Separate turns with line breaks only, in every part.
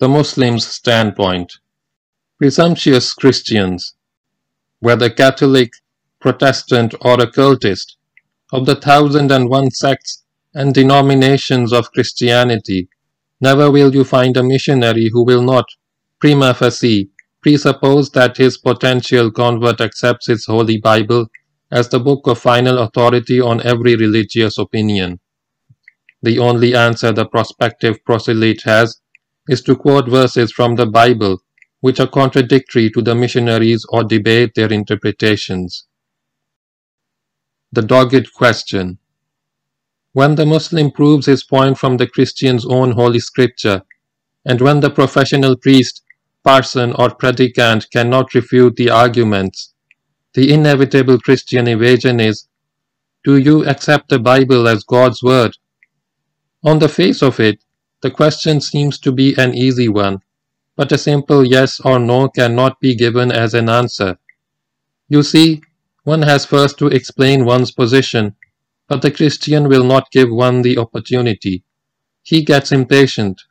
The Muslim's Standpoint Presumptuous Christians, whether Catholic, Protestant, or occultist, of the thousand and one sects and denominations of Christianity, never will you find a missionary who will not, prima facie, presuppose that his potential convert accepts his Holy Bible as the book of final authority on every religious opinion. The only answer the prospective proselyte has is to quote verses from the Bible which are contradictory to the missionaries or debate their interpretations. The dogged question. When the Muslim proves his point from the Christian's own holy scripture, and when the professional priest, parson, or predicant cannot refute the arguments, the inevitable Christian evasion is, Do you accept the Bible as God's word? On the face of it, the question seems to be an easy one, but a simple yes or no cannot be given as an answer. You see, one has first to explain one's position, but the Christian will not give one the opportunity. He gets impatient.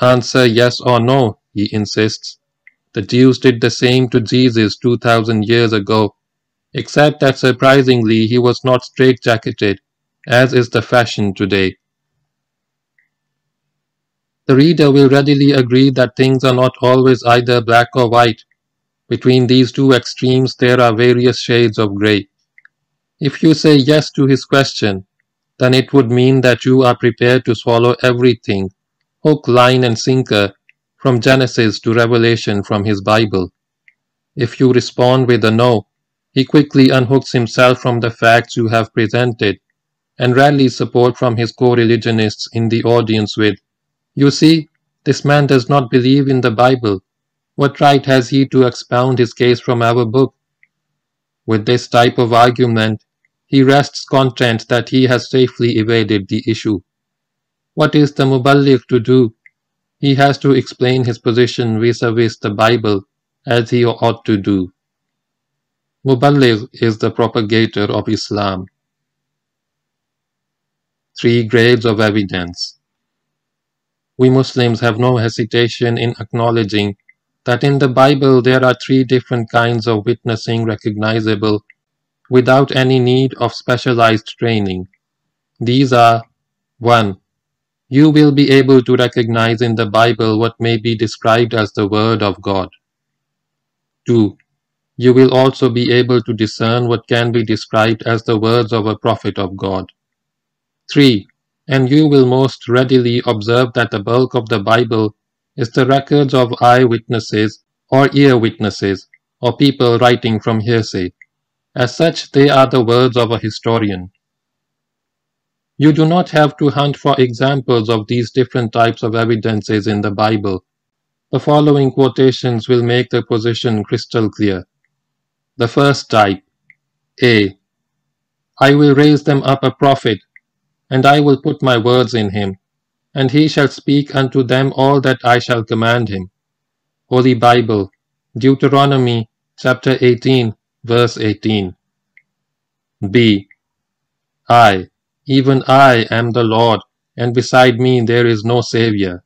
Answer yes or no, he insists. The Jews did the same to Jesus 2000 years ago, except that surprisingly he was not straitjacketed, as is the fashion today. The reader will readily agree that things are not always either black or white, between these two extremes there are various shades of grey. If you say yes to his question, then it would mean that you are prepared to swallow everything, hook, line, and sinker, from Genesis to Revelation from his Bible. If you respond with a no, he quickly unhooks himself from the facts you have presented and rallies support from his co-religionists in the audience with, You see, this man does not believe in the Bible. What right has he to expound his case from our book? With this type of argument, he rests content that he has safely evaded the issue. What is the Muballigh to do? He has to explain his position vis-a-vis the Bible as he ought to do. Muballigh is the propagator of Islam. Three grades of evidence. We Muslims have no hesitation in acknowledging that in the Bible there are three different kinds of witnessing recognizable without any need of specialized training. These are 1. You will be able to recognize in the Bible what may be described as the Word of God. 2. You will also be able to discern what can be described as the words of a prophet of God. 3. And you will most readily observe that the bulk of the Bible is the records of eyewitnesses or ear witnesses or people writing from hearsay. As such, they are the words of a historian. You do not have to hunt for examples of these different types of evidences in the Bible. The following quotations will make the position crystal clear. The first type A. I will raise them up a prophet, and I will put my words in him and he shall speak unto them all that I shall command him. Holy Bible, Deuteronomy chapter 18, verse 18. B. I, even I am the Lord, and beside me there is no Saviour.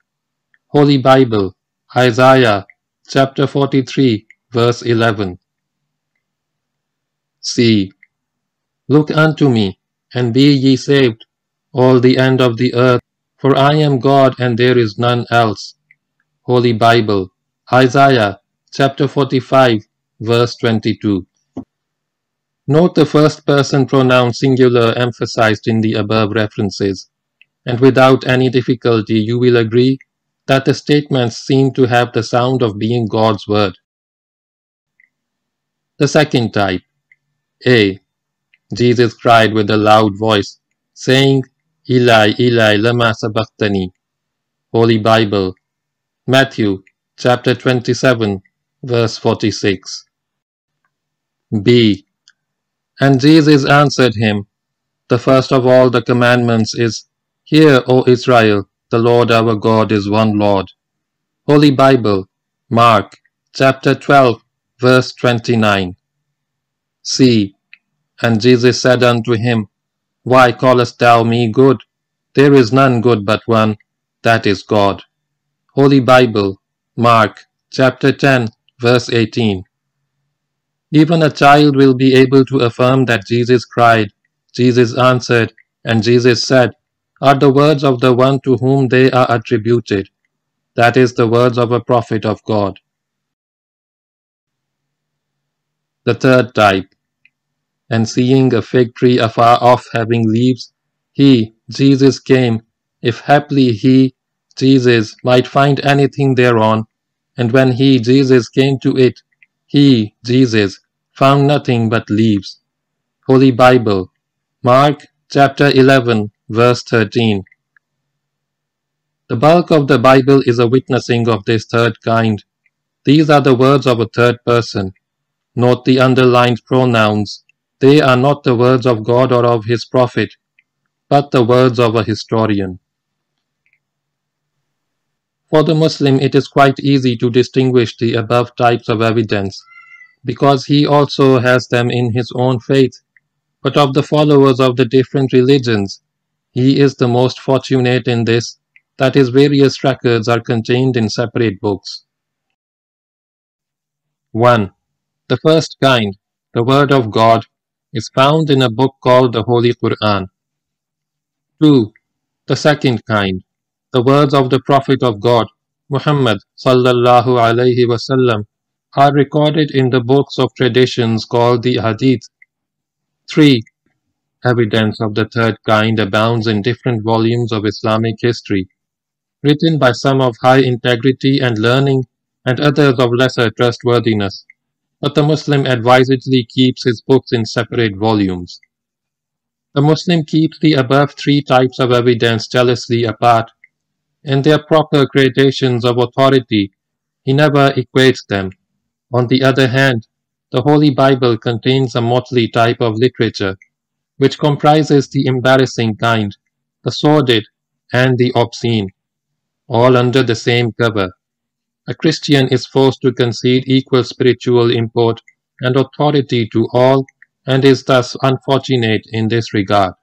Holy Bible, Isaiah chapter 43, verse 11. C. Look unto me, and be ye saved, all the end of the earth, for I am God and there is none else. Holy Bible, Isaiah chapter 45, verse 22. Note the first person pronoun singular emphasized in the above references, and without any difficulty you will agree that the statements seem to have the sound of being God's word. The second type, A. Jesus cried with a loud voice, saying, Eli, Eli, lama sabachthani. Holy Bible, Matthew chapter 27, verse 46. B. And Jesus answered him, The first of all the commandments is, Hear, O Israel, the Lord our God is one Lord. Holy Bible, Mark chapter 12, verse 29. C. And Jesus said unto him, why callest thou me good? There is none good but one, that is God. Holy Bible, Mark, chapter 10, verse 18. Even a child will be able to affirm that Jesus cried, Jesus answered, and Jesus said, are the words of the one to whom they are attributed. That is the words of a prophet of God. The third type. And seeing a fig tree afar off having leaves, he, Jesus, came, if haply he, Jesus, might find anything thereon. And when he, Jesus, came to it, he, Jesus, found nothing but leaves. Holy Bible, Mark chapter 11, verse 13. The bulk of the Bible is a witnessing of this third kind. These are the words of a third person. Note the underlined pronouns. They are not the words of God or of his prophet, but the words of a historian. For the Muslim, it is quite easy to distinguish the above types of evidence, because he also has them in his own faith. But of the followers of the different religions, he is the most fortunate in this, that his various records are contained in separate books. 1. The first kind, the Word of God, is found in a book called the Holy Quran. 2. The second kind, the words of the Prophet of God, Muhammad sallallahu alaihi wasallam, are recorded in the books of traditions called the Hadith. 3. Evidence of the third kind abounds in different volumes of Islamic history, written by some of high integrity and learning and others of lesser trustworthiness, but the Muslim advisedly keeps his books in separate volumes. The Muslim keeps the above three types of evidence jealously apart. In their proper gradations of authority, he never equates them. On the other hand, the Holy Bible contains a motley type of literature which comprises the embarrassing kind, the sordid, and the obscene, all under the same cover. A Christian is forced to concede equal spiritual import and authority to all and is thus unfortunate in this regard.